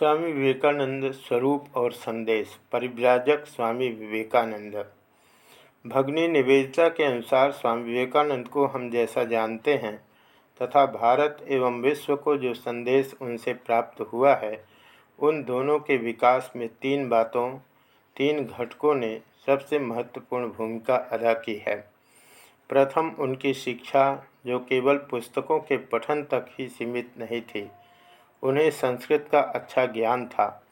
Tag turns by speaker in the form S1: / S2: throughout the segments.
S1: स्वामी विवेकानंद स्वरूप और संदेश, परिव्राजक स्वामी विवेकानंद। भगनी निवेदिता के अनुसार स्वामी विवेकानंद को हम जैसा जानते हैं, तथा भारत एवं विश्व को जो संदेश उनसे प्राप्त हुआ है, उन दोनों के विकास में तीन बातों, तीन घटकों ने सबसे महत्वपूर्ण भूमिका अदा की है। प्रथम, उनकी शिक्षा, जो केवल पुस्तकों के पठन तक ही सीमित नहीं थी उन्हें संस्कृत का अच्छा ज्ञान था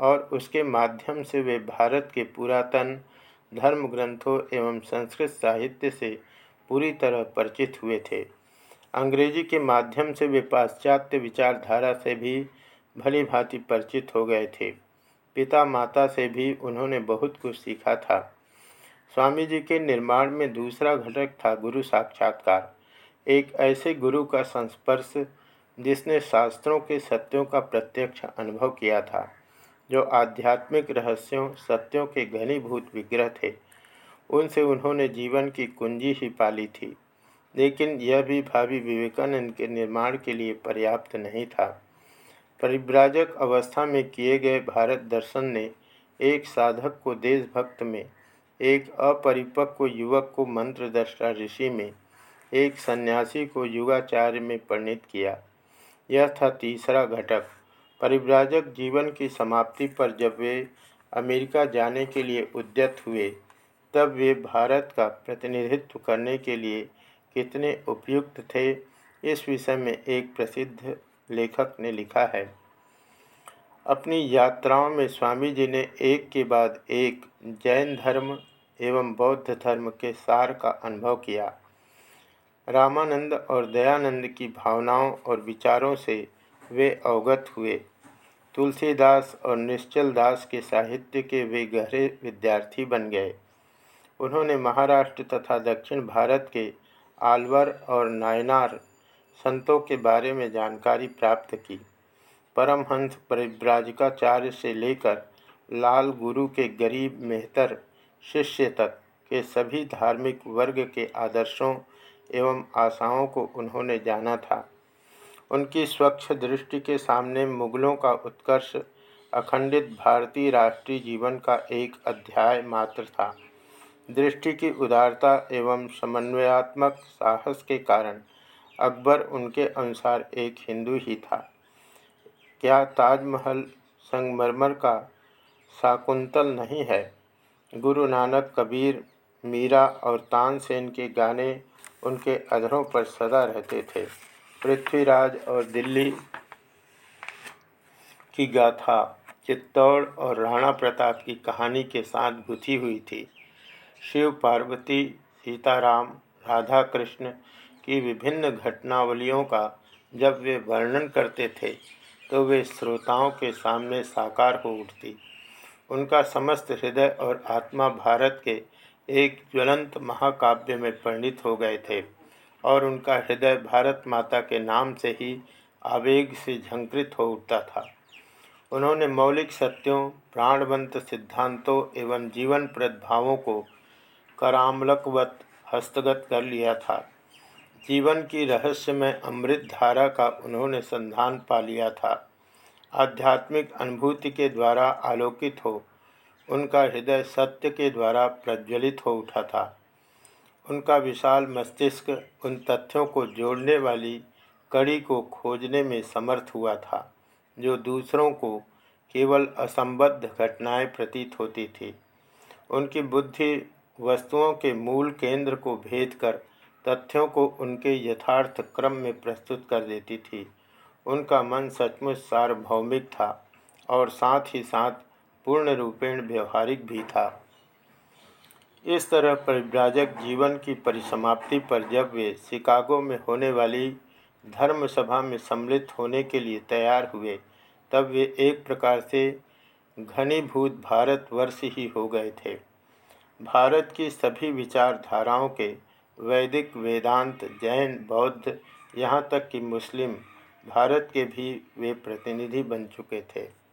S1: और उसके माध्यम से वे भारत के पुरातन धर्म ग्रंथों एवं संस्कृत साहित्य से पूरी तरह परिचित हुए थे। अंग्रेज़ी के माध्यम से वे पाश्चात्य विचारधारा से भी भली भांति परिचित हो गए थे। पिता माता से भी उन्होंने बहुत कुछ सीखा था। स्वामी जी के निर्माण में दूसरा घटक था गुरु साक्षात्कार। एक ऐसे गुरु का संस्पर्श जिसने शास्त्रों के सत्यों का प्रत्यक्ष अनुभव किया था, जो आध्यात्मिक रहस्यों, सत्यों के घनीभूत विग्रह थे। उनसे उन्होंने जीवन की कुंजी ही पाली थी, लेकिन यह भी भावी विवेकानंद के निर्माण के लिए पर्याप्त नहीं था। परिव्राजक अवस्था में किए गए भारत दर्शन ने एक साधक को देशभक्त में, एक अपरिपक्व युवक को मंत्रदृष्टा ऋषि में, एक सन्यासी को युगाचार्य में परिणित किया। यह था तीसरा घटक। परिव्राजक जीवन की समाप्ति पर जब वे अमेरिका जाने के लिए उद्यत हुए, तब वे भारत का प्रतिनिधित्व करने के लिए कितने उपयुक्त थे, इस विषय में एक प्रसिद्ध लेखक ने लिखा है। अपनी यात्राओं में स्वामी जी ने एक के बाद एक जैन धर्म एवं बौद्ध धर्म के सार का अनुभव किया। रामानंद और दयानंद की भावनाओं और विचारों से वे अवगत हुए। तुलसीदास और निश्चल दास के साहित्य के वे गहरे विद्यार्थी बन गए। उन्होंने महाराष्ट्र तथा दक्षिण भारत के आलवर और नायनार संतों के बारे में जानकारी प्राप्त की। परमहंस परिव्राजकाचार्य से लेकर लाल गुरु के गरीब मेहतर शिष्य तक के सभी धार्मिक वर्ग के आदर्शों एवं आशाओं को उन्होंने जाना था। उनकी स्वच्छ दृष्टि के सामने मुगलों का उत्कर्ष अखंडित भारतीय राष्ट्रीय जीवन का एक अध्याय मात्र था। दृष्टि की उदारता एवं समन्वयात्मक साहस के कारण अकबर उनके अनुसार एक हिंदू ही था। क्या ताजमहल संगमरमर का शाकुंतल नहीं है? गुरु नानक कबीर, मीरा और तानसेन के गाने उनके अधरों पर सदा रहते थे। पृथ्वीराज और दिल्ली की गाथा, चित्तौड़ और राणा प्रताप की कहानी के साथ गुथी हुई थी। शिव, पार्वती, सीताराम, राधा कृष्ण की विभिन्न घटनावलियों का जब वे वर्णन करते थे तो वे श्रोताओं के सामने साकार हो उठती। उनका समस्त हृदय और आत्मा भारत के एक ज्वलंत महाकाव्य में परिणित हो गए थे और उनका हृदय भारत माता के नाम से ही आवेग से झंकृत हो उठता था। उन्होंने मौलिक सत्यों, प्राणवंत सिद्धांतों एवं जीवन प्रदभावों को करामलकवत हस्तगत कर लिया था। जीवन की रहस्यमय अमृत धारा का उन्होंने संधान पा लिया था। आध्यात्मिक अनुभूति के द्वारा आलोकित हो उनका हृदय सत्य के द्वारा प्रज्वलित हो उठा था। उनका विशाल मस्तिष्क उन तथ्यों को जोड़ने वाली कड़ी को खोजने में समर्थ हुआ था, जो दूसरों को केवल असंबद्ध घटनाएँ प्रतीत होती थी। उनकी बुद्धि वस्तुओं के मूल केंद्र को भेद कर तथ्यों को उनके यथार्थ क्रम में प्रस्तुत कर देती थी। उनका मन सचमुच सार्वभौमिक था और साथ ही साथ पूर्ण रूपेण व्यवहारिक भी था। इस तरह परिव्राजक जीवन की परिसमाप्ति पर जब वे शिकागो में होने वाली धर्म सभा में सम्मिलित होने के लिए तैयार हुए, तब वे एक प्रकार से घनीभूत भारतवर्ष ही हो गए थे। भारत की सभी विचारधाराओं के वैदिक वेदांत, जैन, बौद्ध, यहाँ तक कि मुस्लिम, भारत के भी वे प्रतिनिधि बन चुके थे।